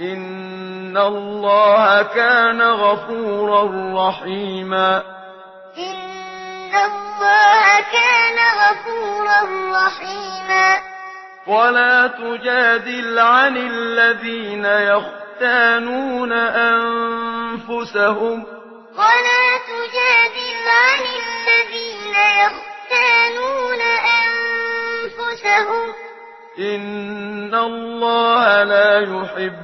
إن الله كان غفورا رحيما إن الله كان غفورا رحيما ولا تجادل عن الذين يختانون أنفسهم ولا تجادل عن الذين يختانون أنفسهم إن الله لا يحب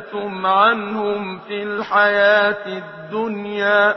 سألتم عَنْهُمْ فِي الْحَيَاةِ الدُّنْيَا.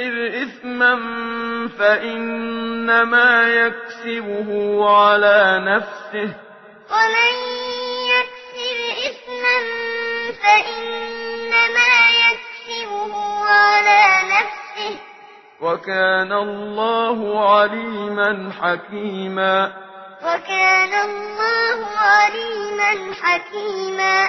يكسب إثما فإنما يكسبه على نفسه ومن يكسب إثما فإنما يكسبه على نفسه وكان الله عليما حكيما وكان الله عليما حكيما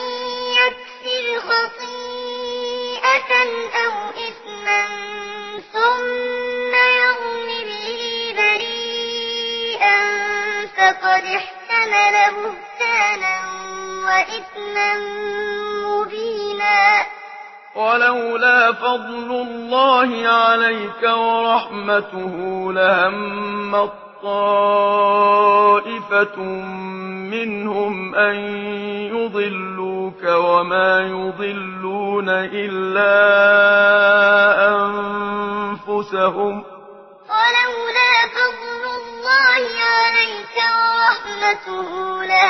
فقد احتمل بهتانا وإثما مبينا ولولا فضل الله عليك ورحمته لهم طائفة منهم أن يضلوك وما يضلون إلا أنفسهم وما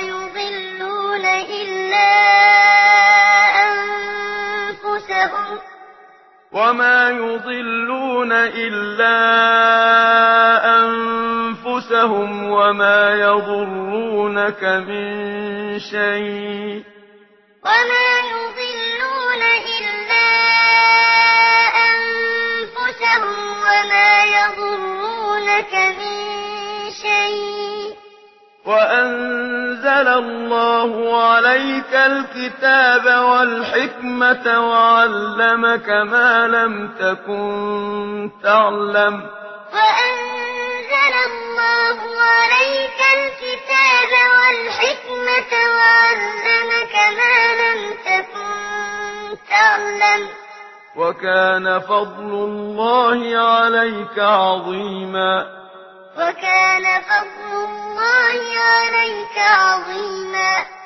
يضلون إلا أنفسهم وما يضلون إلا أنفسهم وما يضرونك من شيء. وما لك من شيء. وأنزل الله عليك الكتاب والحكمة وعلمك ما لم تكن تعلم. وأنزل الله عليك الكتاب والحكمة وعلمك ما لم تكن تعلم. وكان فضل الله عليك عظيما. وكان فضل الله عليك عظيما.